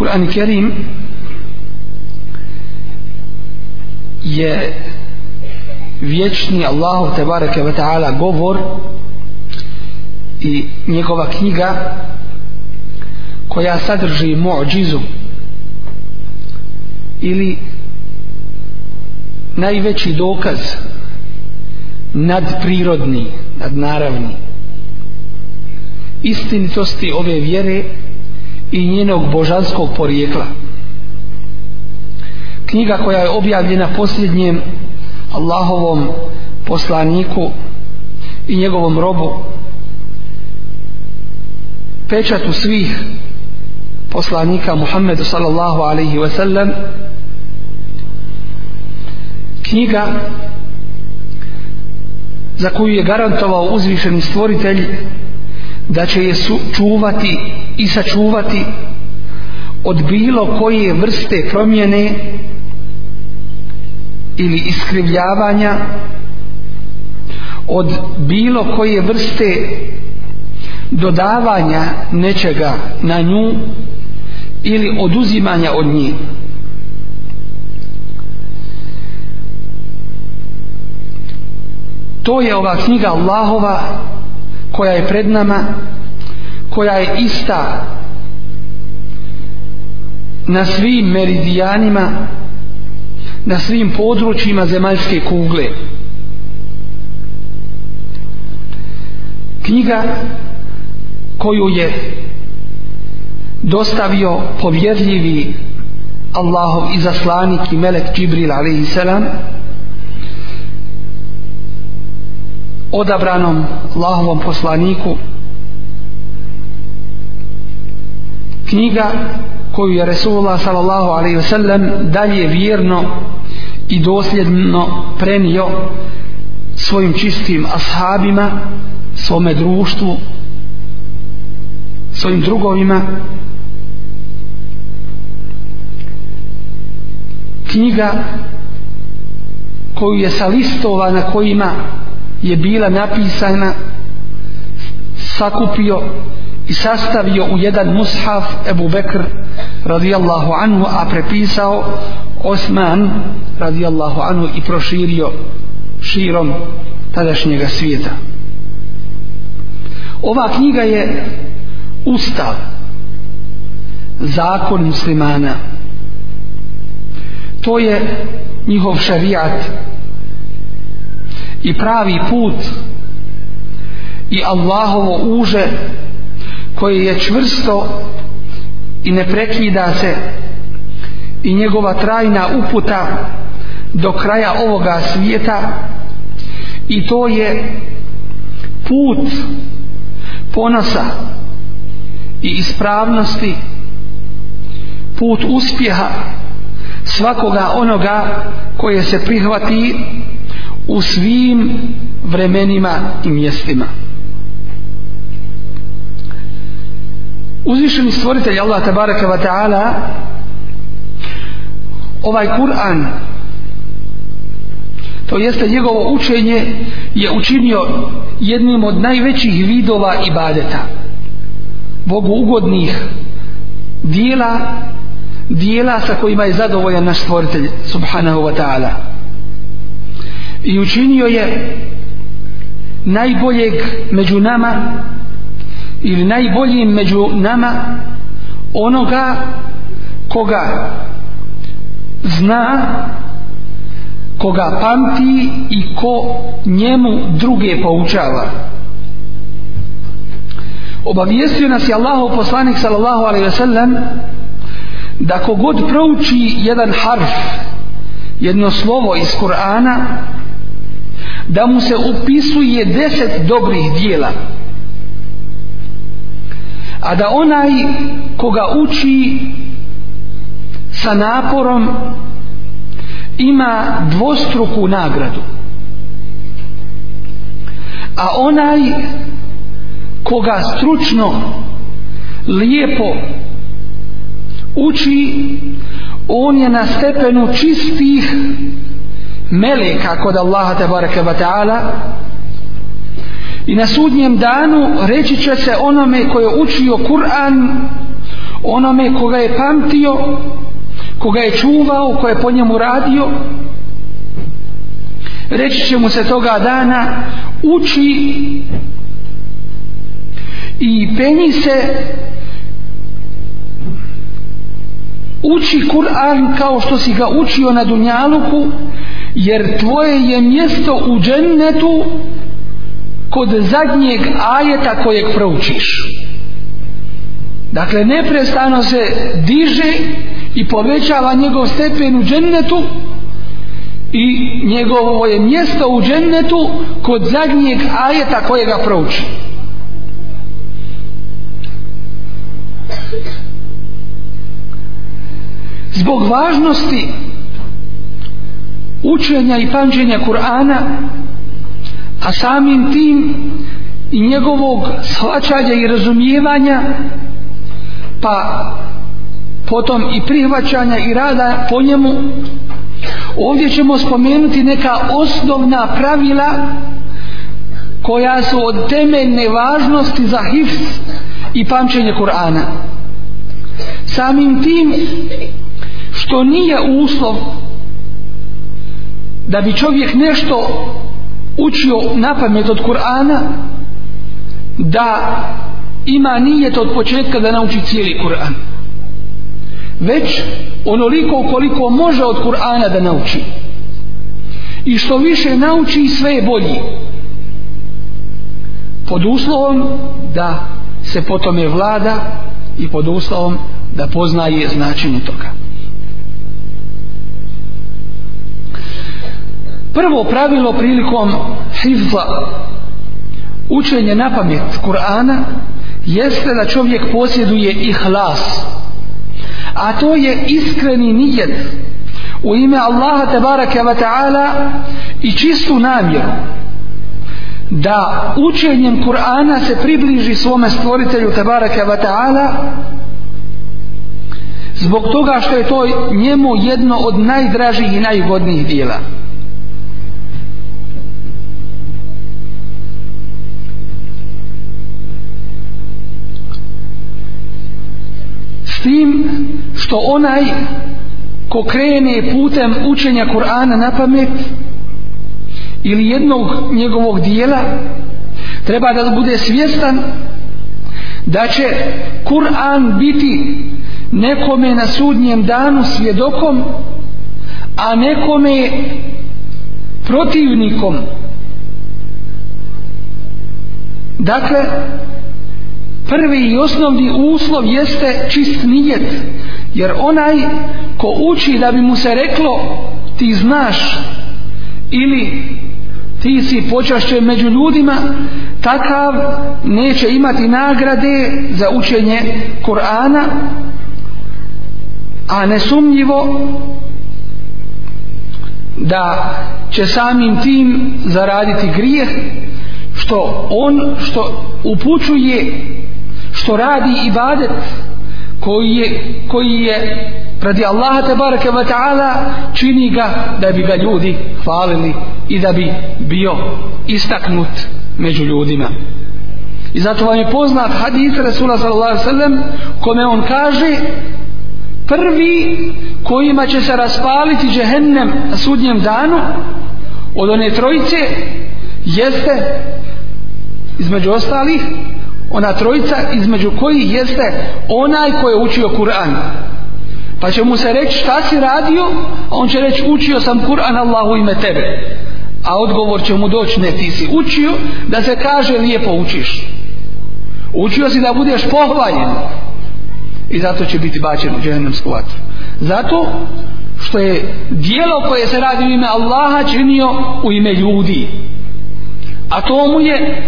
Kur'an Kerim je vječni Allahu tebareke ve ta'ala govor i njegova knjiga koja sadrži mu'đizu ili najveći dokaz nadprirodni, nadnaravni istinitosti ove vjere i njenog božanskog porijekla. Knjiga koja je objavljena posljednjem Allahovom poslaniku i njegovom robu pečatu svih poslanika Muhammedu sallallahu alaihi ve sellem knjiga za koju je garantovao uzvišeni stvoritelj da će je čuvati i sačuvati od bilo koje vrste promjene ili iskrivljavanja od bilo koje vrste dodavanja nečega na nju ili oduzimanja od nje. To je ova knjiga Allahova koja je pred nama koja je ista na svim meridijanima na svim područjima zemaljske kugle knjiga koju je dostavio povjerljivi Allahov izaslanik i melek Džibril a.s. odabranom Allahovom poslaniku knjiga koju je Resulullah sallallahu alaihi ve sellem dalje vjerno i dosljedno prenio svojim čistim ashabima svome društvu svojim drugovima. Knjiga koju je sa listova na kojima je bila napisana sakupio i sastavio u jedan mushaf Ebu Bekr radijallahu anhu a prepisao Osman radijallahu anhu i proširio širom tadašnjega svijeta. Ova knjiga je ustav zakon muslimana. To je njihov šarijat i pravi put i Allahovo uže koje je čvrsto i ne prekida se. I njegova trajna uputa do kraja ovoga svijeta. I to je put ponosa i ispravnosti put uspjeha svakoga onoga koje se prihvati u svim vremenima i mjestima. Uzvišeni stvoritelj Allah tabaraka wa ta'ala ovaj Kur'an to jeste njegovo učenje je učinio jednim od najvećih vidova ibadeta. Bogu ugodnih dijela dijela sa kojima je zadovoljan naš stvoritelj subhanahu wa ta'ala. I učinio je najboljeg među nama ili najboljim među nama onoga koga zna koga pamti i ko njemu druge poučava. Obavijestio nas je Allahu poslanik sallallahu alaihi ve sellem da kogod prouči jedan harf jedno slovo iz Kur'ana da mu se upisuje deset dobrih dijela a da onaj koga uči sa naporom ima dvostruku nagradu. A onaj koga stručno lijepo uči on je na stepenu čistih meleka kod Allaha tabaraka wa ta'ala i na sudnjem danu reći će se onome koji je učio Kur'an onome koga je pamtio koga je čuvao ko je po njemu radio. Reći će mu se toga dana uči i penji se uči Kur'an kao što si ga učio na Dunjaluku jer tvoje je mjesto u džennetu kod zadnjeg ajeta kojeg proučiš. Dakle neprestano se diže i povećava njegov stepen u džennetu i njegovo je mjesto u džennetu kod zadnjeg ajeta kojega prouči. Zbog važnosti učenja i pamćenja Kur'ana a samim tim i njegovog shvaćanja i razumijevanja pa potom i prihvaćanja i rada po njemu ovdje ćemo spomenuti neka osnovna pravila koja su od temeljne važnosti za hifz i pamćenje Kur'ana. Samim tim što nije uslov da bi čovjek nešto učio na pamet od Kur'ana da ima nijet od početka da nauči cijeli Kur'an. Već onoliko koliko može od Kur'ana da nauči. I što više nauči sve je bolji. Pod uslovom da se potome vlada i pod uslovom da poznaje značenje toga. Prvo pravilo prilikom hifza učenje na pamet Kur'ana jeste da čovjek posjeduje ihlas a to je iskreni nijet u ime Allaha tabaraka wa ta'ala i čistu namjeru da učenjem Kur'ana se približi svome stvoritelju tabaraka wa ta'ala zbog toga što je to njemu jedno od najdražih i najugodnijih tim što onaj ko krene putem učenja Kur'ana na pamet ili jednog njegovog dijela treba da bude svjestan da će Kur'an biti nekome na sudnjem danu svjedokom a nekome protivnikom. Dakle prvi i osnovni uslov jeste čist nijet jer onaj ko uči da bi mu se reklo ti znaš ili ti si počašćen među ljudima takav neće imati nagrade za učenje Kur'ana a nesumnjivo da će samim tim zaraditi grijeh što on što upućuje što radi ibadet koji je, koji je radi Allaha tabaraka wa ta'ala čini ga da bi ga ljudi hvalili i da bi bio istaknut među ljudima. I zato vam je poznat hadis Rasula sallallahu alaihi sallam kome on kaže prvi kojima će se raspaliti džehennem na sudnjem danu od one trojice jeste između ostalih ona trojica između kojih jeste onaj koji je učio Kur'an Pa će mu se reći šta si radio, a on će reći učio sam Kur'an Allahu ime tebe. A odgovor će mu doći ne ti si učio da se kaže lijepo učiš. Učio si da budeš pohvaljen. I zato će biti bačen u džehennemsku vatru. Zato što je dijelo koje se radi u ime Allaha činio u ime ljudi. A to mu je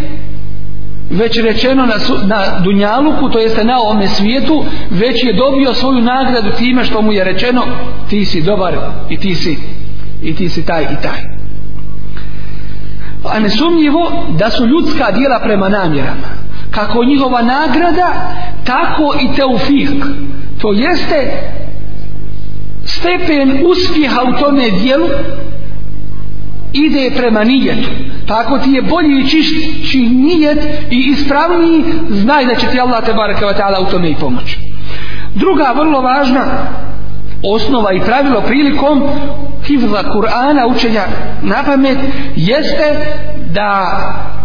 već rečeno na, na Dunjaluku, to jeste na ovome svijetu, već je dobio svoju nagradu time što mu je rečeno ti si dobar i ti si, i ti si taj i taj. A nesumnjivo da su ljudska djela prema namjerama. Kako njihova nagrada, tako i teufik. To jeste stepen uspjeha u tome dijelu ide prema nijetu. Tako ti je bolji i čišći nijet i ispravniji, znaj da će ti Allah te baraka wa ta'ala u tome i pomoći. Druga vrlo važna osnova i pravilo prilikom hivza Kur'ana učenja na pamet jeste da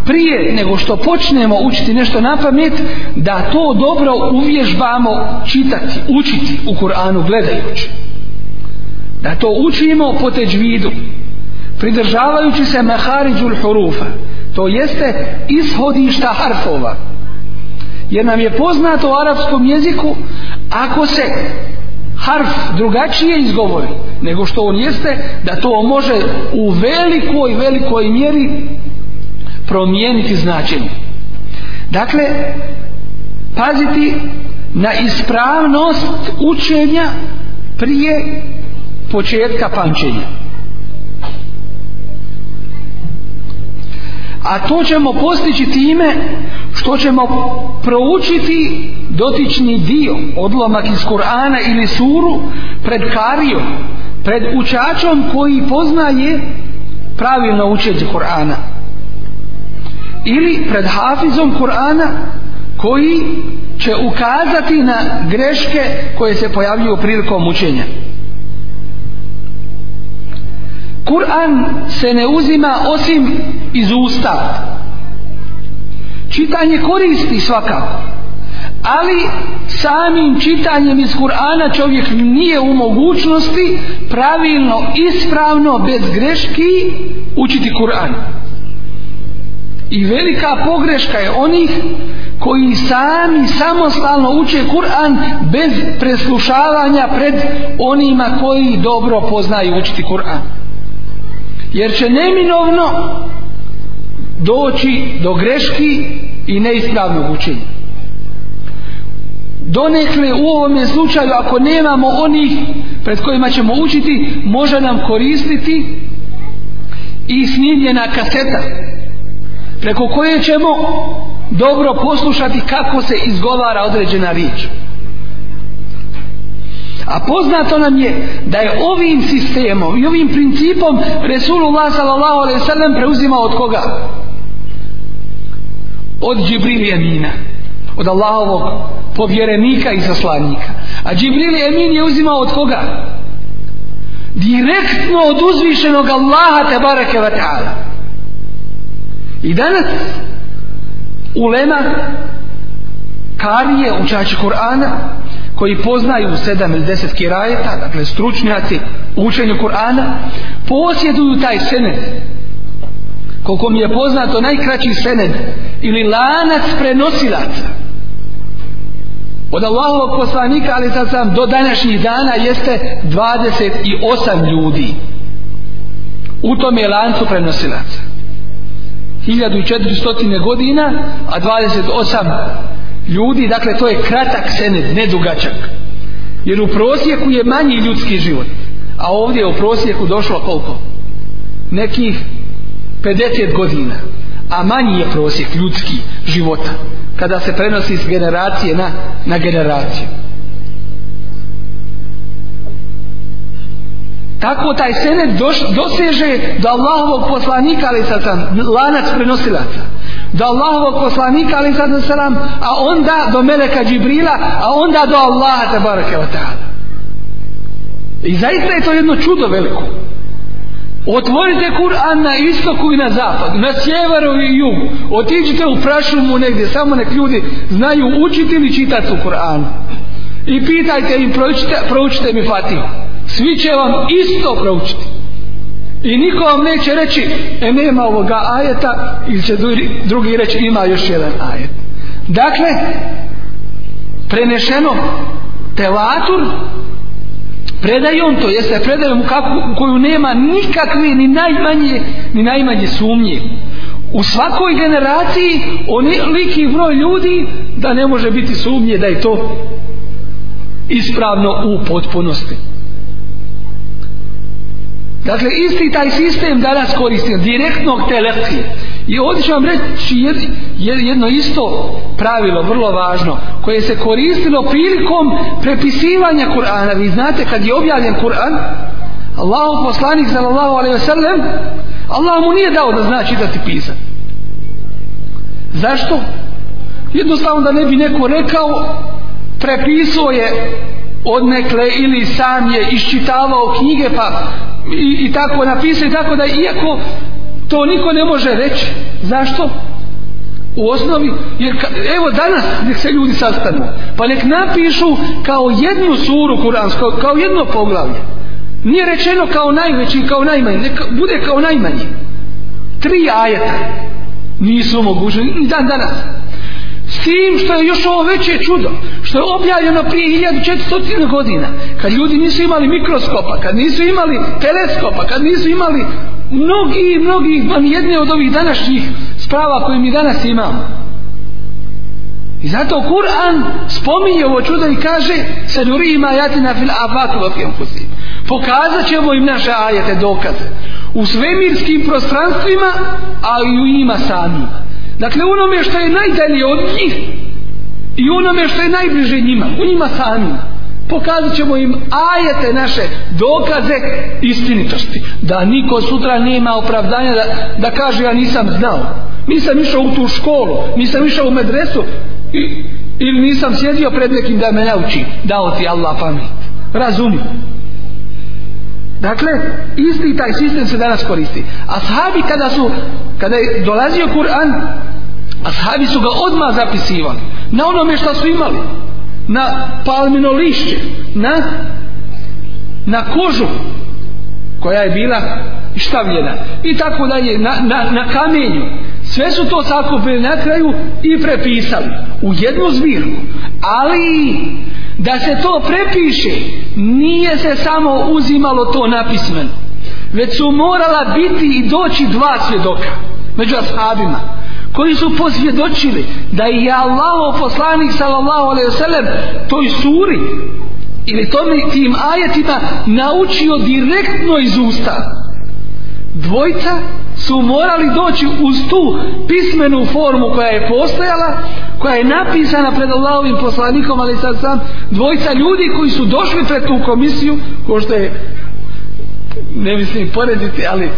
prije nego što počnemo učiti nešto na pamet da to dobro uvježbamo čitati, učiti u Kur'anu gledajući da to učimo po teđvidu pridržavajući se mehariđul hurufa. To jeste ishodišta harfova. Jer nam je poznato u arapskom jeziku ako se harf drugačije izgovori nego što on jeste da to može u velikoj velikoj mjeri promijeniti značenje. Dakle paziti na ispravnost učenja prije početka pamćenja. A to ćemo postići time što ćemo proučiti dotični dio odlomak iz Kur'ana ili suru pred karijom pred učačom koji poznaje pravilno učenje Kur'ana. Ili pred hafizom Kur'ana koji će ukazati na greške koje se pojavljuju prilikom učenja. Kur'an se ne uzima osim iz usta. Čitanje koristi svakako. Ali samim čitanjem iz Kur'ana čovjek nije u mogućnosti pravilno, ispravno, bez greški učiti Kur'an. I velika pogreška je onih koji sami samostalno uče Kur'an bez preslušavanja pred onima koji dobro poznaju učiti Kur'an jer će neminovno doći do greški i neispravnog učenja donekle u ovome slučaju ako nemamo onih pred kojima ćemo učiti može nam koristiti i snimljena kaseta preko koje ćemo dobro poslušati kako se izgovara određena riječ A poznato nam je da je ovim sistemom i ovim principom Resulullah sallallahu alaihi sallam preuzimao od koga? Od Džibril Emina. Od Allahovog povjerenika i zaslanika. A Džibril Emin je uzimao od koga? Direktno od uzvišenog Allaha te bareke ve ta'ala. I danas ulema karije učači Kur'ana koji poznaju sedam ili deset kirajeta, dakle stručnjaci u učenju Kur'ana, posjeduju taj senet Koliko mi je poznato, najkraći sened ili lanac prenosilaca od Allahovog poslanika, ali sad sam do današnjih dana jeste 28 ljudi u tom je lancu prenosilaca. 1400 godina, a 28 ljudi, dakle to je kratak sened, nedugačak. Jer u prosjeku je manji ljudski život. A ovdje je u prosjeku došlo koliko? Nekih 50 godina. A manji je prosjek ljudski života. Kada se prenosi s generacije na, na generaciju. Tako taj senet doš, doseže do Allahovog poslanika, ali sad sam lanac prenosilaca do Allahovog poslanika ali sad sam, a onda do Meleka Džibrila a onda do Allaha tabaraka wa ta'ala i zaista je to jedno čudo veliko otvorite Kur'an na istoku i na zapad na sjeveru i jugu. Otiđite u prašumu negdje samo nek ljudi znaju učiti ili čitati u Kur'anu. I pitajte im proučite, proučite mi Fatihu. Svi će vam isto proučiti. I niko vam neće reći e nema ovoga ajeta ili će drugi reći ima još jedan ajet. Dakle prenešeno tevatur predajom to jeste predajom kako, u koju nema nikakve ni najmanje ni najmanje sumnje. U svakoj generaciji onoliki broj ljudi da ne može biti sumnje da je to ispravno u potpunosti. Dakle isti taj sistem danas koristimo direktnog telekije i ovdje ću vam reći jedno isto pravilo vrlo važno koje se koristilo prilikom prepisivanja Kur'ana vi znate kad je objavljen Kur'an Allahu poslanik sallallahu alejhi ve sellem Allah mu nije dao da zna čitati pisati zašto? jednostavno da ne bi neko rekao prepisao je odnekle ili sam je iščitavao knjige pa i, i tako napisao i tako da iako to niko ne može reći. Zašto? u osnovi jer ka, evo danas nek se ljudi sastanu pa nek napišu kao jednu suru kuransko, kao jedno poglavlje. Nije rečeno kao najveći kao najmanji nek bude kao najmanji. Tri ajeta nisu mogućni, ni dan danas. S tim što je još ovo veće čudo što je objavljeno prije 1400 godina kad ljudi nisu imali mikroskopa kad nisu imali teleskopa kad nisu imali mnogi mnogi van jedne od ovih današnjih sprava koje mi danas imamo. I zato Kur'an spominje ovo čudo i kaže se nuri ima jatina fil afatu wa fil fusim pokazat ćemo im naše ajete dokaze. U svemirskim prostranstvima a i u njima samima. Dakle onome što je najdalje od njih i onome što je najbliže njima u njima samima pokazat ćemo im ajete naše dokaze istinitosti da niko sutra nema opravdanja da, da kaže ja nisam znao nisam išao u tu školu nisam išao u medresu i, ili nisam sjedio pred nekim da me nauči dao ti Allah pamet razumi Dakle, isti taj sistem se danas koristi. Ashabi kada su, kada je dolazio Kur'an, ashabi su ga odmah zapisivali. Na onome što su imali. Na palmino lišće. Na, na kožu koja je bila štavljena. I tako dalje, na, na, na kamenju. Sve su to sakupili na kraju i prepisali u jednu zbirku. Ali da se to prepiše nije se samo uzimalo to napismeno već su morala biti i doći dva svjedoka među ashabima koji su posvjedočili da je Allah poslanik sallallahu alaihi wasallam toj suri ili tom tim ajetima naučio direktno iz usta. Dvojca su morali doći uz tu pismenu formu koja je postojala koja je napisana pred Allahovim poslanikom ali sad sam dvojca ljudi koji su došli pred tu komisiju ko što je ne mislim porediti ali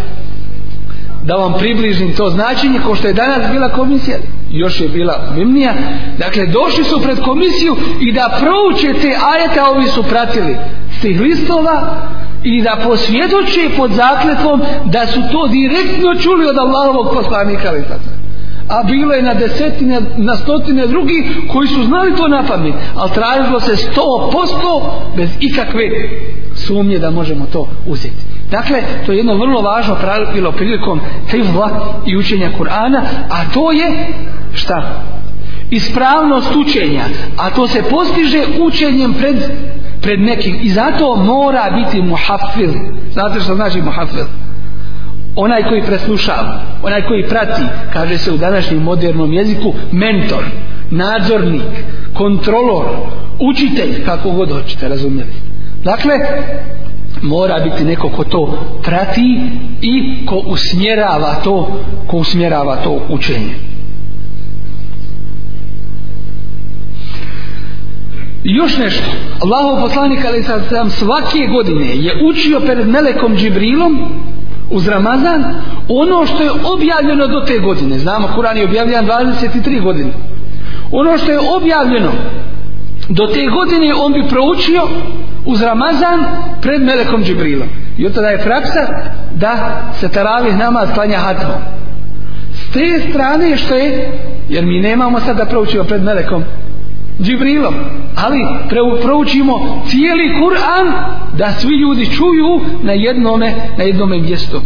da vam približim to značenje ko što je danas bila komisija još je bila mimnija dakle došli su pred komisiju i da prouče te ajete a ovi su pratili s tih listova i da posvjedoče pod zakletvom da su to direktno čuli od Allahovog poslanika ali sad a bilo je na desetine, na stotine drugi koji su znali to na pamet, ali tražilo se sto posto bez ikakve sumnje da možemo to uzeti. Dakle, to je jedno vrlo važno pravilo prilikom hifva i učenja Kur'ana, a to je šta? Ispravnost učenja, a to se postiže učenjem pred, pred nekim. I zato mora biti muhafil. Znate što znači muhafil? onaj koji preslušava, onaj koji prati, kaže se u današnjem modernom jeziku, mentor, nadzornik, kontrolor, učitelj, kako god hoćete, razumjeli. Dakle, mora biti neko ko to prati i ko usmjerava to, ko usmjerava to učenje. I još nešto. Allahov poslanik ali sad svake godine je učio pred Melekom Džibrilom uz Ramazan ono što je objavljeno do te godine. Znamo, Kur'an je objavljen 23 godine. Ono što je objavljeno do te godine on bi proučio uz Ramazan pred Melekom Džibrilom. I od tada je praksa da se taravih namaz klanja hatmom. S te strane što je, jer mi nemamo sad da proučimo pred Melekom Džibrilom ali proučimo cijeli Kur'an da svi ljudi čuju na jednome na jednome mjestu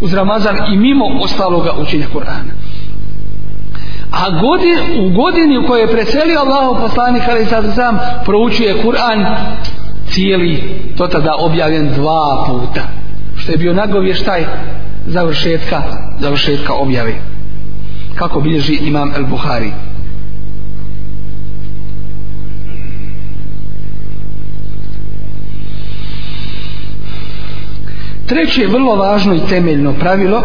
uz Ramazan i mimo ostaloga učenja Kur'ana a godin, u godini u kojoj je preselio Allahu poslanik ali sad sam proučuje Kur'an cijeli to tada objavljen dva puta što je bio nagovještaj završetka završetka objave kako bilježi imam El Buhari Treće vrlo važno i temeljno pravilo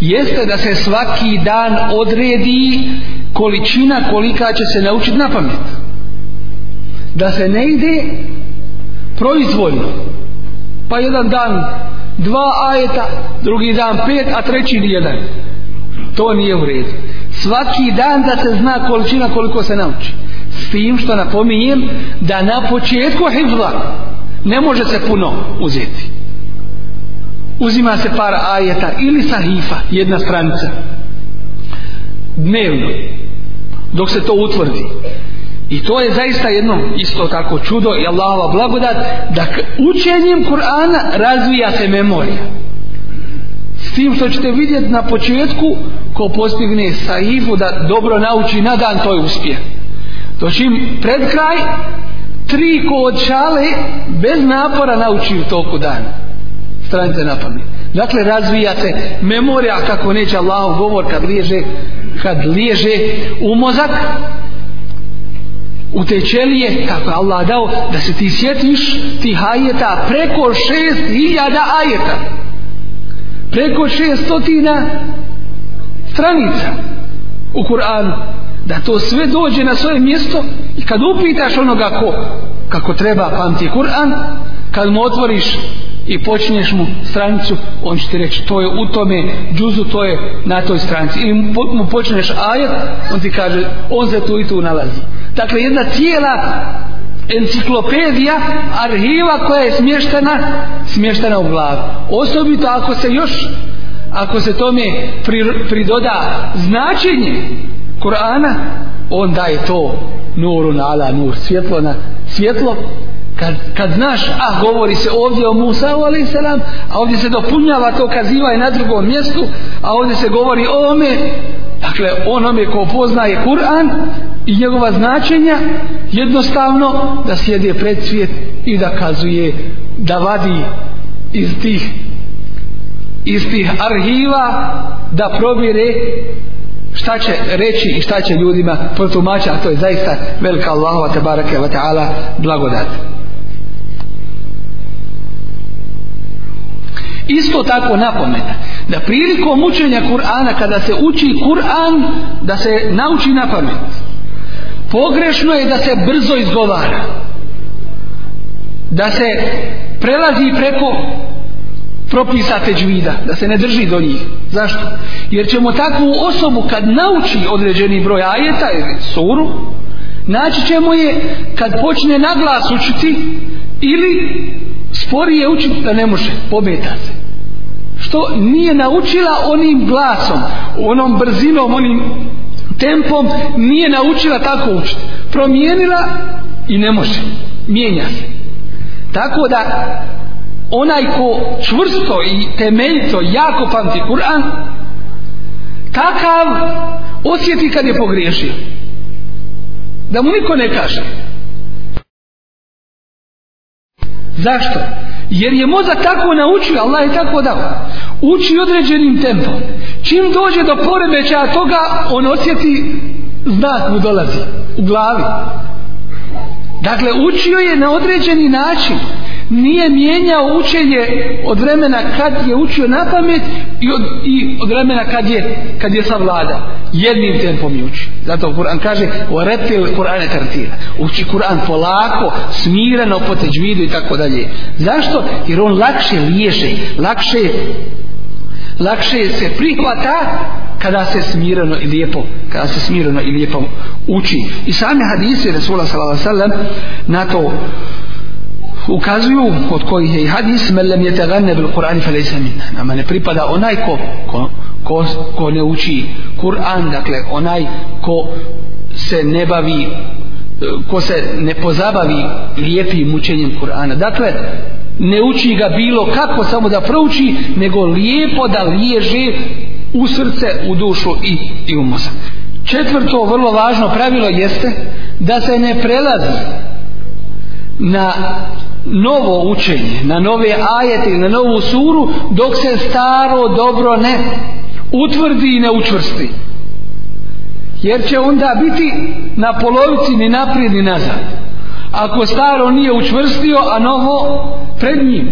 jeste da se svaki dan odredi količina kolika će se naučiti na pamet. Da se ne ide proizvoljno. Pa jedan dan dva ajeta, drugi dan pet, a treći jedan. To nije u redu. Svaki dan da se zna količina koliko se nauči. S tim što napominjem da na početku hivla ne može se puno uzeti uzima se par ajeta ili sahifa, jedna stranica dnevno dok se to utvrdi i to je zaista jedno isto tako čudo i Allahova blagodat da učenjem Kur'ana razvija se memorija. S tim što ćete vidjeti na početku ko postigne saifu da dobro nauči na dan to je uspjeh. To čim pred kraj tri ko od šale bez napora nauči u toku dana. Stranite na pamet. Dakle, razvija se memorija kako neće Allahov govor kad liježe, kad liježe u mozak, u te ćelije, kako je Allah dao, da se ti sjetiš ti hajeta preko šest hiljada ajeta. Preko šestotina stranica u Kur'anu. Da to sve dođe na svoje mjesto i kad upitaš onoga ko, kako treba pamti Kur'an, kad mu otvoriš i počinješ mu stranicu, on će ti reći to je u tome džuzu, to je na toj stranici. Ili mu počneš ajet, on ti kaže on se tu i tu nalazi. Dakle, jedna cijela enciklopedija arhiva koja je smještena smještena u glavu. Osobito ako se još ako se tome pridoda značenje Kur'ana, onda je to nuru na ala nur, svjetlo na svjetlo kad, kad znaš, a govori se ovdje o Musa a.s. a ovdje se dopunjava to kaziva i na drugom mjestu, a ovdje se govori o ome, dakle onome ko poznaje Kur'an i njegova značenja, jednostavno da sjede pred svijet i da kazuje, da vadi iz tih iz tih arhiva da probire šta će reći i šta će ljudima protumačiti, a to je zaista velika Allahova tabaraka wa ta'ala blagodat. Isto tako napomena da prilikom učenja Kur'ana kada se uči Kur'an da se nauči na pamet. Pogrešno je da se brzo izgovara. Da se prelazi preko propisa teđvida, da se ne drži do njih. Zašto? Jer ćemo takvu osobu kad nauči određeni broj ajeta ili suru, naći ćemo je kad počne na glas učiti ili sporije učiti da ne može, pometa se. Što nije naučila onim glasom, onom brzinom, onim tempom, nije naučila tako učiti. Promijenila i ne može. Mijenja se. Tako da onaj ko čvrsto i temeljito jako pamti Kur'an, takav osjeti kad je pogriješio. Da mu niko ne kaže. Zašto? Jer je mozak tako naučio, Allah je tako dao. Uči određenim tempom. Čim dođe do poremećaja toga, on osjeti znak mu dolazi u glavi. Dakle, učio je na određeni način. Nije mijenjao učenje od vremena kad je učio na pamet i od, i od vremena kad je, kad je savlada. Jednim tempom je učio. Zato Kur'an kaže o reptil Kur'ane tartira. Uči Kur'an polako, smireno po teđvidu i tako dalje. Zašto? Jer on lakše liježe, lakše lakše se prihvata kada se smireno i lijepo kada se smireno i lijepo uči. I same hadise Rasula sallallahu alejhi ve sellem na to ukazuju od kojih je i hadis men lem yataganna bil Kur'an fa laysa minna. Nama ne pripada onaj ko, ko ko, ko ne uči Kur'an, dakle onaj ko se ne bavi ko se ne pozabavi lijepim učenjem Kur'ana. Dakle, ne uči ga bilo kako samo da prouči, nego lijepo da liježe u srce, u dušu i, i u mozak. Četvrto, vrlo važno pravilo jeste da se ne prelazi na novo učenje, na nove ajete, na novu suru, dok se staro dobro ne utvrdi i ne učvrsti. Jer će onda biti na polovici ni naprijed ni nazad. Ako staro nije učvrstio, a novo pred njim.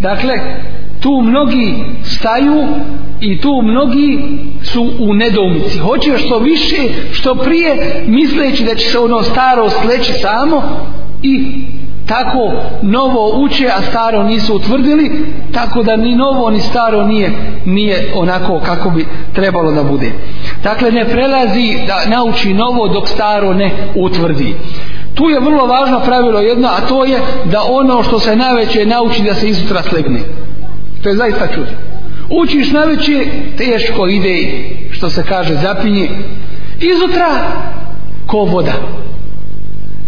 Dakle, tu mnogi staju i tu mnogi su u nedoumici. Hoće što više, što prije, misleći da će se ono staro sleći samo i tako novo uče, a staro nisu utvrdili, tako da ni novo ni staro nije, nije onako kako bi trebalo da bude. Dakle, ne prelazi da nauči novo dok staro ne utvrdi. Tu je vrlo važno pravilo jedno, a to je da ono što se najveće nauči da se izutra slegne. To je zaista čudno. Učiš najveće, teško ide, što se kaže, zapinje. Izutra, ko voda.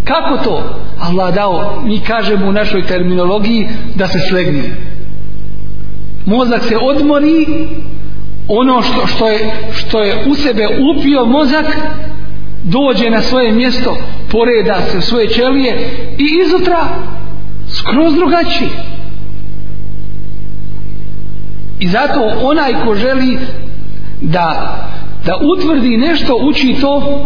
Kako to? Allah dao, mi kažemo u našoj terminologiji, da se slegne. Mozak se odmori, ono što, što, je, što je u sebe upio mozak, dođe na svoje mjesto, poreda se svoje ćelije i izutra skroz drugačije. I zato onaj ko želi da, da utvrdi nešto, uči to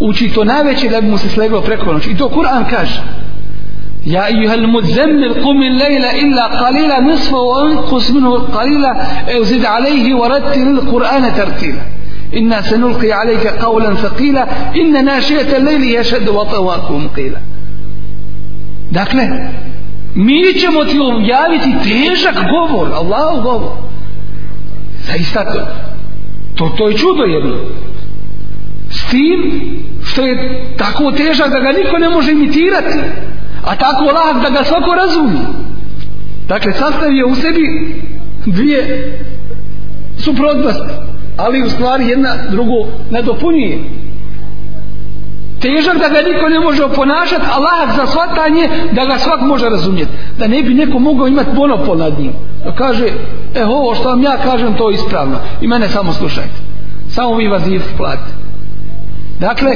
uči to najveće da bi mu se sleglo preko noći. I to Kur'an kaže. Ja ejuhel mudzemmil qumi lejla illa qalila nisfa wa anqus minhu qalila ev zid alejhi wa rattil qur'ana tartila. Inna se nulqi qawlan qavlan thaqila inna našijete lejli ješedu wa tawakum qila. Dakle, mi ćemo ti objaviti težak govor, Allahu govor. Zaista to, to, to je čudo jedno. S tim što je tako težak da ga niko ne može imitirati, a tako lahak da ga svako razumi. Dakle, sastavio u sebi dvije suprotnosti, ali u stvari jedna drugu nadopunjuje težak da ga niko ne može oponašati, a lahak za shvatanje da ga svak može razumjeti. Da ne bi neko mogao imati monopol nad njim. Da kaže, e ovo što vam ja kažem, to je ispravno. I mene samo slušajte. Samo vi vazir platite. Dakle,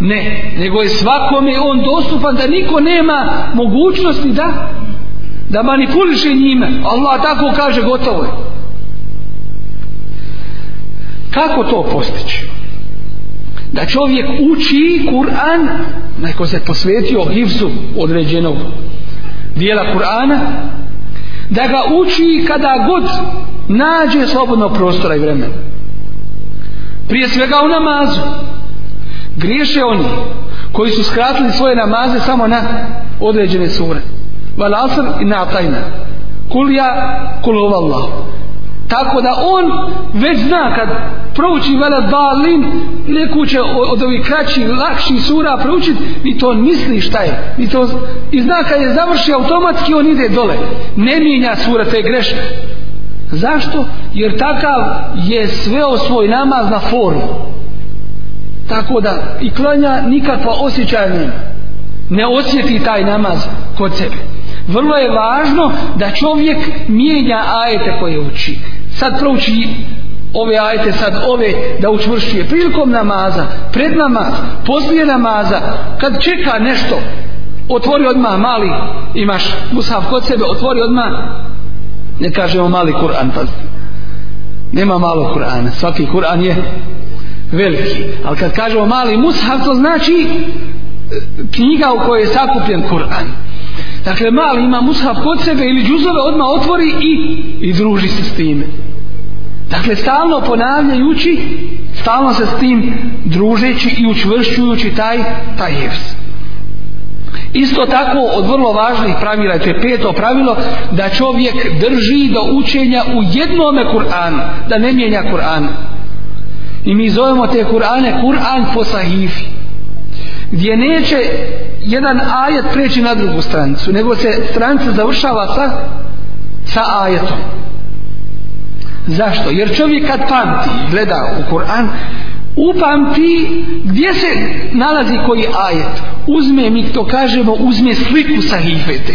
ne, nego je svakome on dostupan da niko nema mogućnosti da da manipuliše njime. Allah tako kaže, gotovo je. Kako to postići? da čovjek uči Kur'an neko se posvetio hivsu određenog dijela Kur'ana da ga uči kada god nađe slobodno prostora i vremena prije svega u namazu griješe oni koji su skratili svoje namaze samo na određene sure. Val asr i na tajna kul ja kul Allah. tako da on već zna kad prouči vela dalin neku će od ovih kraćih, lakši sura proučiti i to misli šta je. I, to, i zna kad je završi automatski on ide dole. Ne mijenja sura te greške zašto? jer takav je sveo svoj namaz na formu tako da i klanja nikakva osjećaja nema. Ne osjeti taj namaz kod sebe. Vrlo je važno da čovjek mijenja ajete koje uči. Sad prouči ove ajete sad ove da učvršuje prilikom namaza pred namaz, poslije namaza kad čeka nešto otvori odmah mali imaš musav kod sebe otvori odmah ne kažemo mali Kur'an pa nema malo Kur'ana. Svaki Kur'an je veliki ali kad kažemo mali mushaf to znači e, knjiga u kojoj je sakupljen Kur'an dakle mali ima mushaf kod sebe ili džuzove odmah otvori i, i druži se s time Dakle, stalno ponavljajući, stalno se s tim družeći i učvršćujući taj, taj jevs. Isto tako od vrlo važnih pravila, to je peto pravilo, da čovjek drži do učenja u jednome Kur'anu, da ne mijenja Kur'an. I mi zovemo te Kur'ane Kur'an po sahifi, gdje neće jedan ajet preći na drugu stranicu, nego se stranica završava sa, sa ajetom. Zašto? Jer čovjek kad pamti, gleda u Kur'an, upamti gdje se nalazi koji ajet uzme mi to kažemo uzme sliku sahifete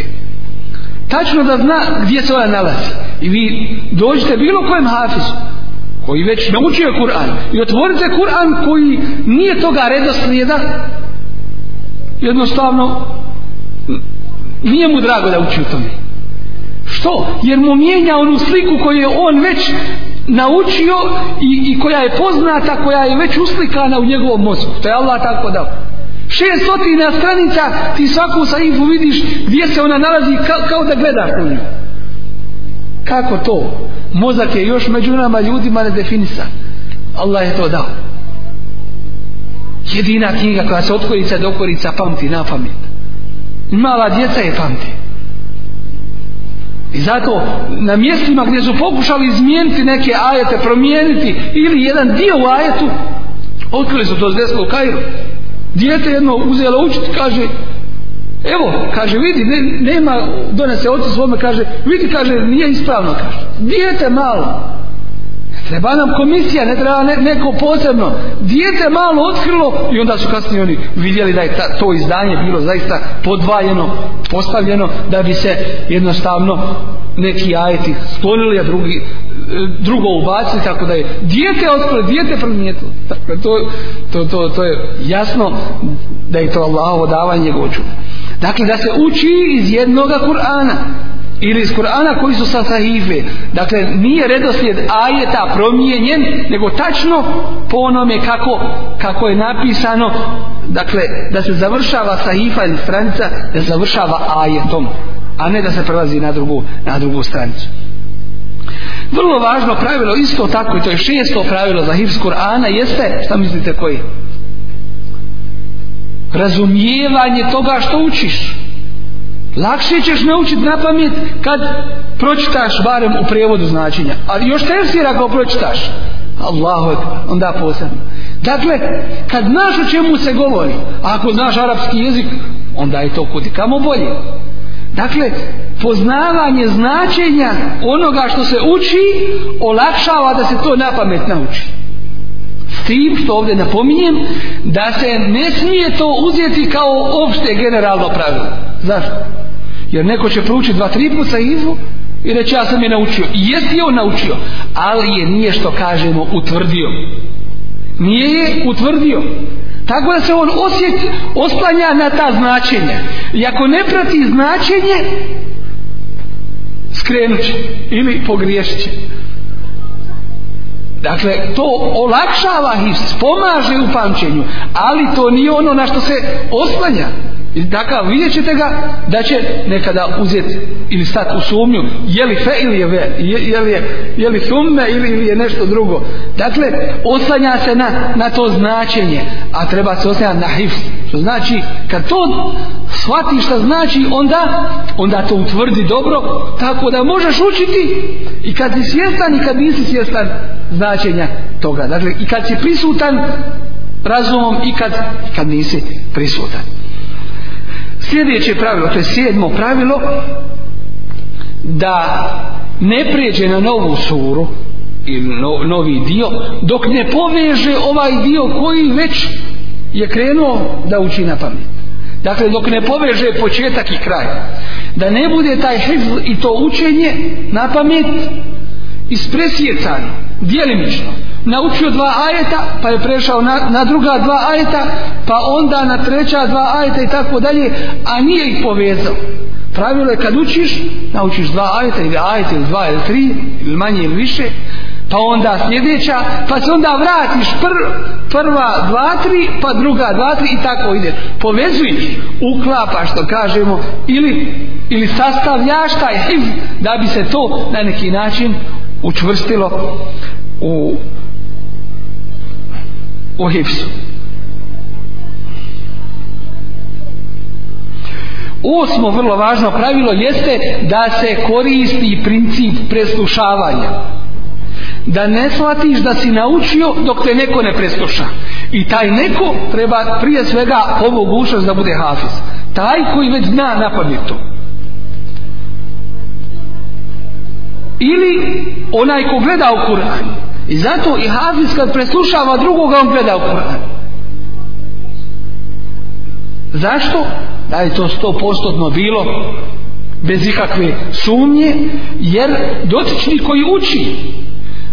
tačno da zna gdje se ona nalazi i vi dođete bilo kojem hafizu koji već naučio Kur'an i otvorite Kur'an koji nije toga redoslijeda jednostavno nije mu drago da uči u tome. Što? jer mu mijenja onu sliku koju je on već naučio i, i koja je poznata koja je već uslikana u njegovom mozgu. To je Allah tako dao. Šestotina stranica ti svaku saifu vidiš gdje se ona nalazi kao, kao da gledaš u nju kako to? Mozak je još među nama ljudima nedefinisan. Allah je to dao. Jedina knjiga koja se od korica do korica pamti na pamet. Mala djeca je pamti. I zato na mjestima gdje su pokušali izmijeniti neke ajete promijeniti ili jedan dio u ajetu otkrili su to zdesko u Kairu. Dijete jedno uzelo učiti kaže evo kaže vidi ne, nema donese ocu svome kaže vidi kaže nije ispravno kaže dijete malo treba nam komisija ne treba ne, neko posebno dijete malo otkrilo i onda su kasnije oni vidjeli da je ta, to izdanje bilo zaista podvajeno postavljeno da bi se jednostavno neki ajeti sklonili a drugi drugo ubacili tako da je dijete otkrilo dijete primijetilo. tako to, to, to, to je jasno da je to Allahovo davanje goću dakle da se uči iz jednoga Kur'ana ili iz Kur'ana koji su sa sahife. Dakle nije redoslijed ajeta promijenjen nego tačno po onome kako, kako je napisano dakle da se završava sahifa ili stranica da se završava ajetom a ne da se prelazi na drugu, na drugu stranicu. Vrlo važno pravilo isto tako i to je šesto pravilo za hifz Kur'ana jeste šta mislite koji razumijevanje toga što učiš. Lakše ćeš naučiti na pamet kad pročitaš barem u prevodu značenja. Ali još tefsir ako pročitaš. Allahu onda posebno. Dakle kad znaš o čemu se govori a ako znaš arapski jezik onda je to kudi kamo bolje. Dakle poznavanje značenja onoga što se uči olakšava da se to na pamet nauči s tim što ovdje napominjem da se ne smije to uzeti kao opšte generalno pravilo. Zašto? jer neko će proučiti dva tri puta izvu i reći ja sam je naučio. I jesi je on naučio ali je nije što kažemo utvrdio. Nije je utvrdio. Tako da se on osjet osplanja na ta značenja. I ako ne prati značenje skrenut će ili pogriješit će. Dakle, to olakšava hifz, pomaže u pamćenju, ali to nije ono na što se oslanja. I takav vidjet ćete ga da će nekada uzeti ili stati u sumnju je li fe ili je ve, je, je li je, je li thumme ili, ili je nešto drugo. Dakle, oslanja se na, na to značenje, a treba se oslanjati na hifz. Što znači, kad to shvati šta znači, onda, onda to utvrdi dobro, tako da možeš učiti i kad si svjestan i kad nisi svjestan značenja toga. Dakle, i kad si prisutan razumom i kad, i kad nisi prisutan sljedeće pravilo, to je sedmo pravilo, da ne prijeđe na novu suru ili no, novi dio, dok ne poveže ovaj dio koji već je krenuo da uči na pamet. Dakle, dok ne poveže početak i kraj. Da ne bude taj hifz i to učenje na pamet ispresjecano, dijelimično naučio dva ajeta, pa je prešao na, na druga dva ajeta, pa onda na treća dva ajeta i tako dalje, a nije ih povezao. Pravilo je kad učiš, naučiš dva ajeta ili ajeta ili dva ili tri, ili manje ili više, pa onda sljedeća, pa se onda vratiš pr, prva dva, tri, pa druga dva, tri i tako ide. Povezuješ, uklapaš što kažemo, ili, ili sastavljaš taj hiv, da bi se to na neki način učvrstilo u u hivsu. Osmo vrlo važno pravilo jeste da se koristi princip preslušavanja. Da ne shvatiš da si naučio dok te neko ne presluša. I taj neko treba prije svega po da bude hafiz. Taj koji već zna na to. Ili onaj ko gleda u Kur'an I zato i Hafiz kad preslušava drugoga, on gleda u Kur'an. Zašto? Da je to sto postotno bilo bez ikakve sumnje, jer dotični koji uči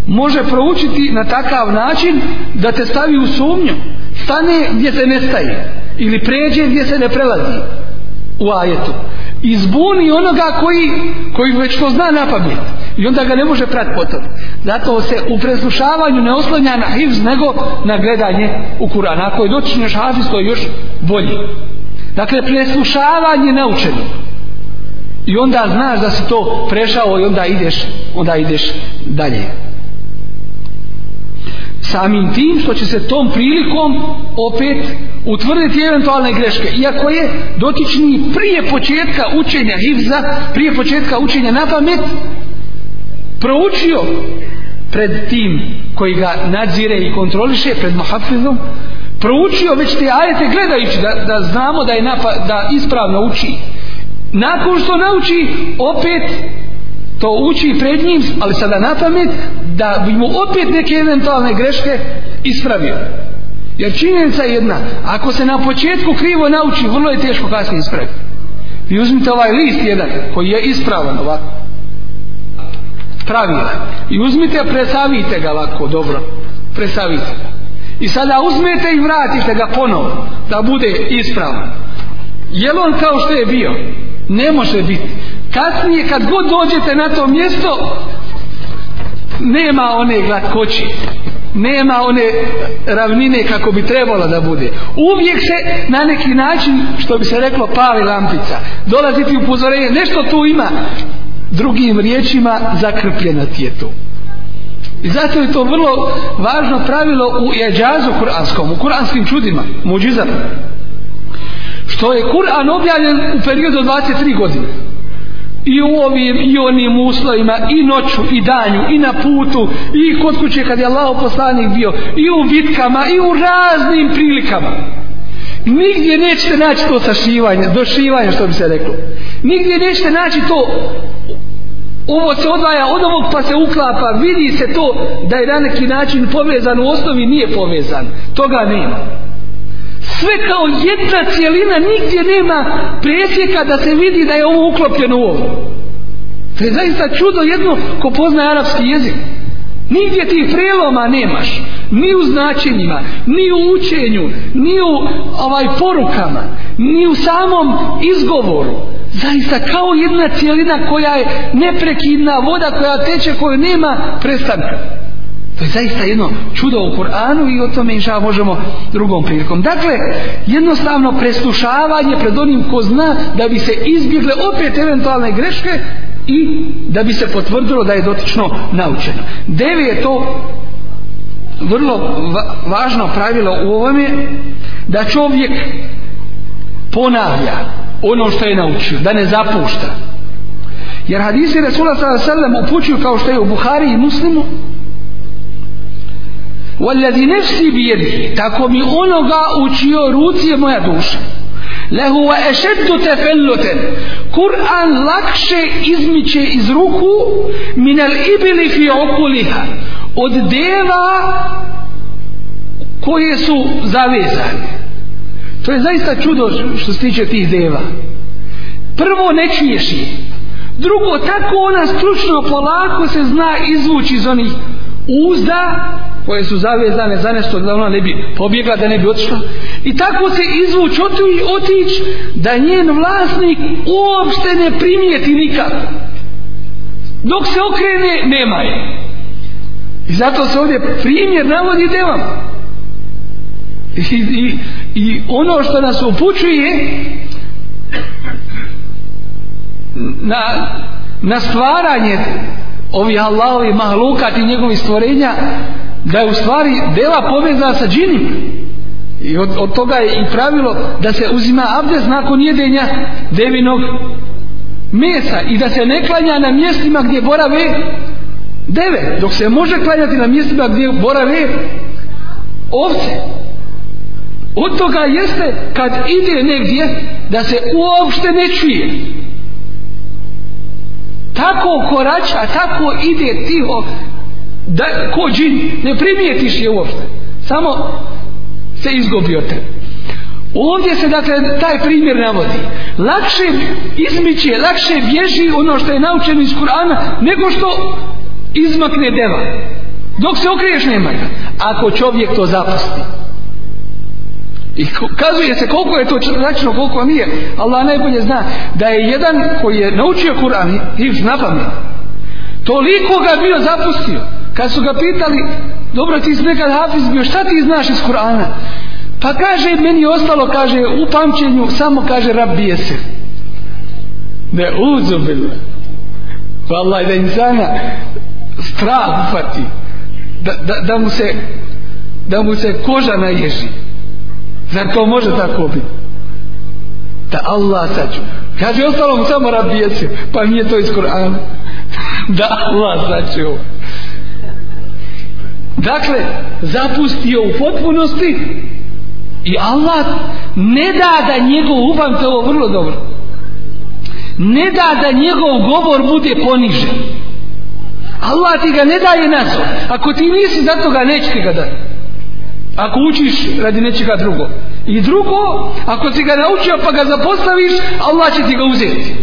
može proučiti na takav način da te stavi u sumnju. Stane gdje se ne staje. Ili pređe gdje se ne prelazi u ajetu. Izbuni onoga koji, koji već to zna na pamet. I onda ga ne može prat potom. Zato se u preslušavanju ne oslanja na hivz nego na gledanje u Kur'an. Ako je dočinješ hafiz, to je još bolji. Dakle, preslušavanje naučeno. I onda znaš da si to prešao i onda ideš, onda ideš dalje. Samim tim što će se tom prilikom opet utvrditi eventualne greške. Iako je dotični prije početka učenja hivza, prije početka učenja na pamet, proučio pred tim koji ga nadzire i kontroliše, pred muhafizom, proučio već te ajete gledajući da, da znamo da je napa, da ispravno uči nakon što nauči opet to uči pred njim ali sada na pamet da bi mu opet neke eventualne greške ispravio. Jer činjenica je jedna ako se na početku krivo nauči vrlo je teško kasnije ispraviti. Vi uzmite ovaj list jedan koji je ispravan ovako. Pravila i uzmite presavite ga ovako dobro. Presavite ga. I sada uzmete i vratite ga ponovo da bude ispravan. Je on kao što je bio? Ne može biti kasnije kad god dođete na to mjesto nema one glatkoći nema one ravnine kako bi trebalo da bude. Uvijek se na neki način što bi se reklo pali lampica. Dolaziti upozorenje nešto tu ima. Drugim riječima zakrpljeno ti je tu i zato je to vrlo važno pravilo u jeđazu kuranskom u kuranskim čudima muđizama. Što je Kur'an objavljen u periodu 23 godine i u ovim i onim uslovima i noću i danju i na putu i kod kuće kad je Allah poslanik bio i u bitkama i u raznim prilikama. Nigdje nećete naći to sašivanje došivanje što bi se reklo. Nigdje nećete naći to ovo se odvaja od ovog pa se uklapa vidi se to da je na neki način povezan u osnovi nije povezan. Toga nema sve kao jedna cijelina nigdje nema presjeka da se vidi da je ovo uklopljeno u ovo. To je zaista čudo jedno ko pozna arapski jezik. Nigdje ti preloma nemaš. Ni u značenjima ni u učenju ni u ovaj porukama ni u samom izgovoru. Zaista kao jedna cijelina koja je neprekidna voda koja teče koju nema prestanka. To je zaista jedno čudo u Kur'anu i o tome inša možemo drugom prilikom. Dakle, jednostavno preslušavanje pred onim ko zna da bi se izbjegle opet eventualne greške i da bi se potvrdilo da je dotično naučeno. Devi je to vrlo va važno pravilo u ovome da čovjek ponavlja ono što je naučio, da ne zapušta. Jer hadisi Resula sallam upućuju kao što je u Buhari i Muslimu والذي نفسي بيده تاكو مي اونوغا اوچيو روتي مويا دوشا لهو اشد تفلتا قران لاكشي ازميچي از روكو من الابل في عقولها od deva koje su zavezane. To je zaista čudo što se tiče tih deva. Prvo, ne čuješ je. Drugo, tako ona stručno polako se zna izvući iz onih uzda koje su zavezane za nešto da ona ne bi pobjegla, da ne bi otišla. I tako se izvuč otić da njen vlasnik uopšte ne primijeti nikad. Dok se okrene, nema je. I zato se ovdje primjer navodi devam. I, i, I ono što nas upućuje na, na stvaranje ovih Allahovi mahlukat i njegovi stvorenja da je u stvari deva povezana sa džinim i od, od toga je i pravilo da se uzima abdest nakon jedenja devinog mesa i da se ne klanja na mjestima gdje borave deve dok se može klanjati na mjestima gdje borave ovce. Od toga jeste kad ide negdje da se uopšte ne čuje. Tako korača tako ide tiho da, ko džin, ne primijetiš je uopšte. Samo se izgubio te. Ovdje se dakle taj primjer navodi. Lakše izmiće, lakše bježi ono što je naučeno iz Kur'ana nego što izmakne deva. Dok se okriješ nema ga. Ako čovjek to zapusti. I kazuje se koliko je to račno, koliko nije. Allah najbolje zna da je jedan koji je naučio Kur'an, hivš na pamet, toliko ga bio zapustio. Kad su ga pitali, dobro ti si nekad hafiz bio, šta ti znaš iz Kur'ana? Pa kaže, meni je ostalo, kaže, u pamćenju, samo kaže, rabije se. Ne, uzubilo. Valaj, pa da insana strah ufati. Da, da, da mu se da mu se koža naježi. Zar to može tako biti? Da Allah saču. Kaže, ostalo mu samo rabije se. Pa nije to iz Kur'ana. Da Allah saču. Dakle, zapustio u potpunosti i Allah ne da da njegov, upamte ovo vrlo dobro, ne da da njegov govor bude ponižen. Allah ti ga ne daje nazor. Ako ti nisi za toga, neće ti ga dati. Ako učiš radi nečega drugo. I drugo, ako si ga naučio pa ga zapostaviš, Allah će ti ga uzeti.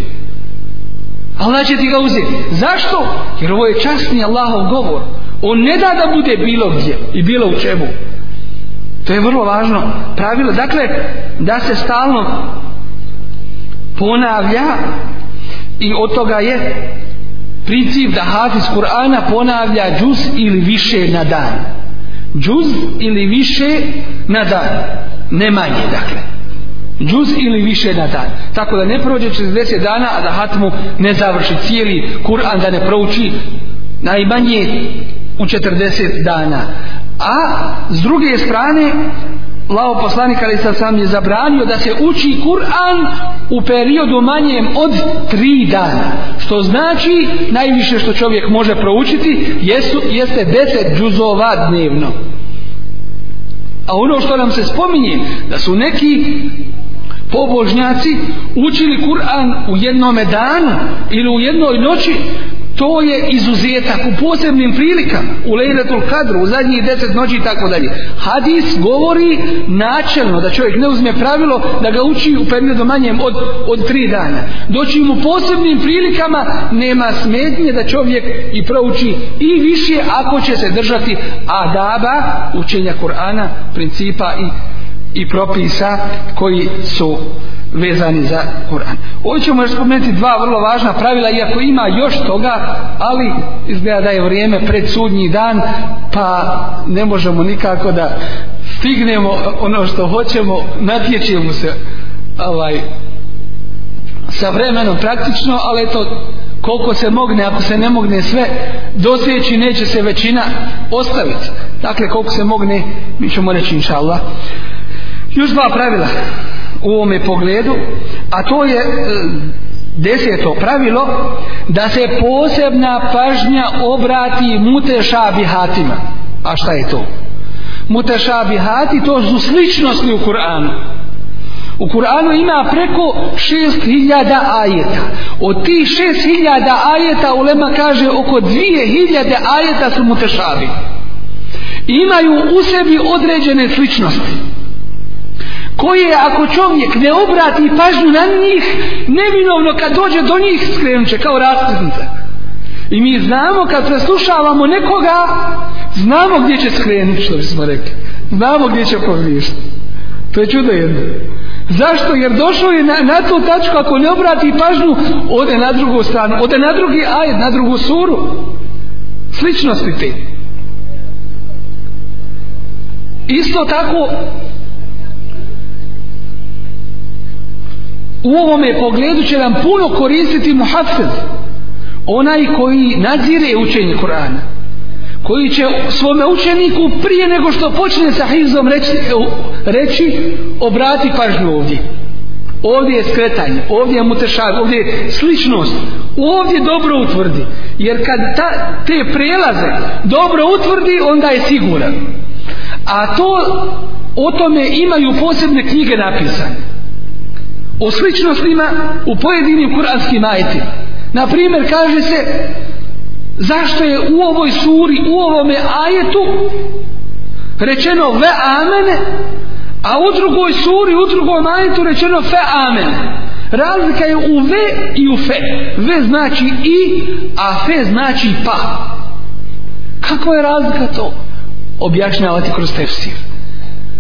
Allah će ti ga uzeti. Zašto? Jer ovo je časni Allahov govor. On ne da da bude bilo gdje i bilo u čemu. To je vrlo važno pravilo. Dakle, da se stalno ponavlja i od toga je princip da hafiz Kur'ana ponavlja džuz ili više na dan. Džuz ili više na dan. Ne manje, dakle. Džuz ili više na dan. Tako da ne prođe 60 dana, a da hatmu ne završi cijeli Kur'an, da ne prouči najmanje u 40 dana. A s druge strane, Lao poslanik ali sad sam je zabranio da se uči Kur'an u periodu manjem od tri dana. Što znači najviše što čovjek može proučiti jesu, jeste deset džuzova dnevno. A ono što nam se spominje da su neki pobožnjaci učili Kur'an u jednome danu ili u jednoj noći to je izuzetak u posebnim prilikama u Lejletul Kadru, u zadnjih deset noći i tako dalje. Hadis govori načelno da čovjek ne uzme pravilo da ga uči u periodu manjem od, od tri dana. Doći mu posebnim prilikama nema smetnje da čovjek i prouči i više ako će se držati adaba učenja Kur'ana, principa i, i propisa koji su vezani za Kur'an. Ovdje ćemo još spomenuti dva vrlo važna pravila, iako ima još toga, ali izgleda da je vrijeme pred sudnji dan, pa ne možemo nikako da stignemo ono što hoćemo, natječemo se ovaj, sa vremenom praktično, ali eto, koliko se mogne, ako se ne mogne sve dosjeći, neće se većina ostaviti. Dakle, koliko se mogne, mi ćemo reći inša Allah. Još dva pravila u ovome pogledu, a to je e, deseto pravilo da se posebna pažnja obrati mutešabihatima. A šta je to? Mutešabihati to su sličnosti u Kur'anu. U Kur'anu ima preko 6000 ajeta. Od tih 6000 ajeta ulema kaže oko 2000 ajeta su mutešabi. Imaju u sebi određene sličnosti koje ako čovjek ne obrati pažnju na njih, neminovno kad dođe do njih skrenut će kao raskrsnica. I mi znamo kad preslušavamo nekoga, znamo gdje će skrenuti, što bismo rekli. Znamo gdje će pogriješiti. To je čudo jedno. Zašto? Jer došao je na, na tu tačku, ako ne obrati pažnju, ode na drugu stranu, ode na drugi ajed, na drugu suru. Sličnosti te. Isto tako, u ovome pogledu će nam puno koristiti muhafiz onaj koji nadzire učenje Kur'ana koji će svome učeniku prije nego što počne sa hizom reći, reći obrati pažnju ovdje. Ovdje je skretanje ovdje je mutešak, ovdje je sličnost. Ovdje dobro utvrdi jer kad ta, te prelaze dobro utvrdi onda je siguran. A to o tome imaju posebne knjige napisane o sličnostima u pojedinim kuranskim ajetima. Na primjer, kaže se zašto je u ovoj suri, u ovome ajetu rečeno ve amene, a u drugoj suri, u drugom ajetu rečeno fe amene. Razlika je u ve i u fe. Ve znači i, a fe znači pa. Kako je razlika to? Objašnjavati kroz tefsir.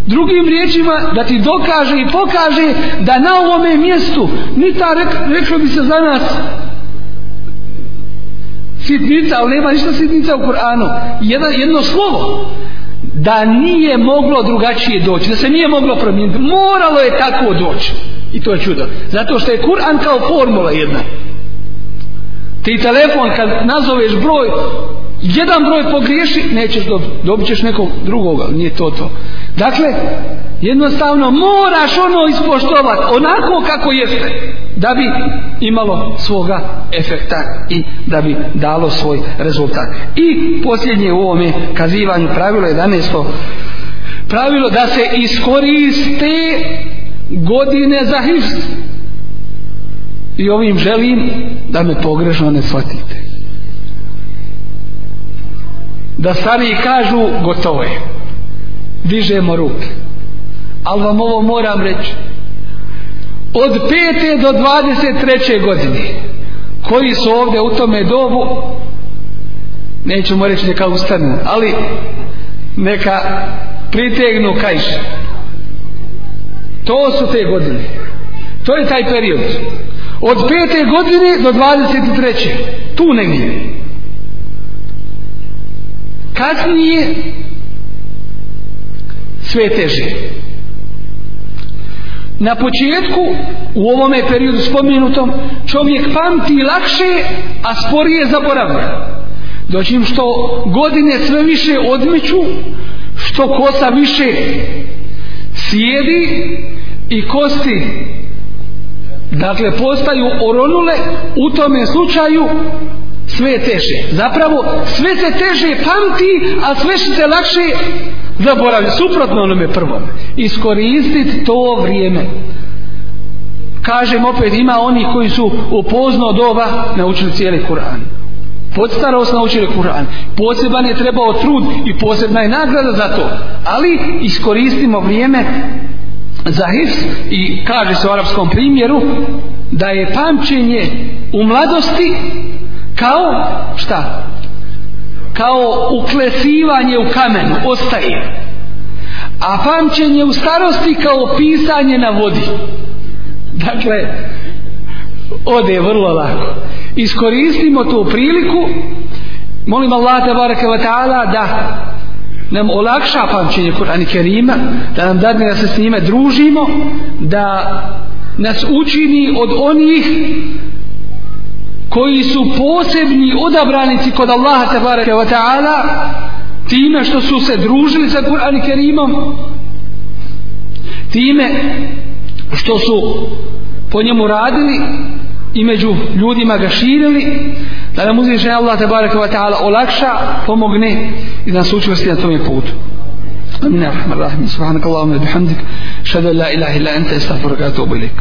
Drugim riječima da ti dokaže i pokaže da na ovome mjestu ni ta rek, reklo bi se za nas sitnica, ali nema ništa sitnica u Koranu. Jedno, jedno slovo da nije moglo drugačije doći, da se nije moglo promijeniti. Moralo je tako doći. I to je čudo. Zato što je Kur'an kao formula jedna. Ti telefon kad nazoveš broj, jedan broj pogriješi, nećeš dobiti. Dobit ćeš nekog drugog, ali nije to to. Dakle, jednostavno moraš ono ispoštovati onako kako jeste da bi imalo svoga efekta i da bi dalo svoj rezultat. I posljednje u ovome kazivanju pravilo 11. pravilo da se iskoriste godine za hifz. I ovim želim da me pogrešno ne shvatite. Da stari kažu gotovo je. Dižemo ruke. Ali vam ovo moram reći. Od 5. do 23. godine koji su ovdje u tome dobu nećemo reći neka ustanu, ali neka pritegnu kajš To su te godine. To je taj period. Od 5. godine do 23. Tu negdje. Kasnije sve teže. Na početku, u ovome periodu spomenutom, čovjek pamti lakše, a sporije zaboravlja. Doćim što godine sve više odmiću što kosa više sjedi i kosti dakle postaju oronule u tome slučaju sve teže. Zapravo sve se teže pamti a sve se lakše zaboravlja suprotno onome prvom iskoristiti to vrijeme. Kažem opet ima oni koji su u pozno doba naučili cijeli Kur'an. Podstarost naučili Kur'an. Poseban je trebao trud i posebna je nagrada za to. Ali iskoristimo vrijeme za hifz i kaže se u arapskom primjeru da je pamćenje u mladosti kao šta? kao uklesivanje u kamenu ostaje. A pamćenje u starosti kao pisanje na vodi. Dakle ode vrlo lako. Iskoristimo tu priliku. Molim Allah te taala da nam olakša pamćenje Kur'ana Kerima, da nam dadne da se s njime družimo, da nas učini od onih koji su posebni odabranici kod Allaha tebareke wa ta'ala time što su se družili sa Kur'an Kerimom time što su po njemu radili i među ljudima ga širili da nam uzviše Allah tabaraka wa ta'ala olakša, pomogne i da nas učvrsti na tome putu. Amin. Rahman Rahim. Subhanak Allahumma bihamdik. Shadu la ilaha illa anta. Istagfiruka atubu ilik.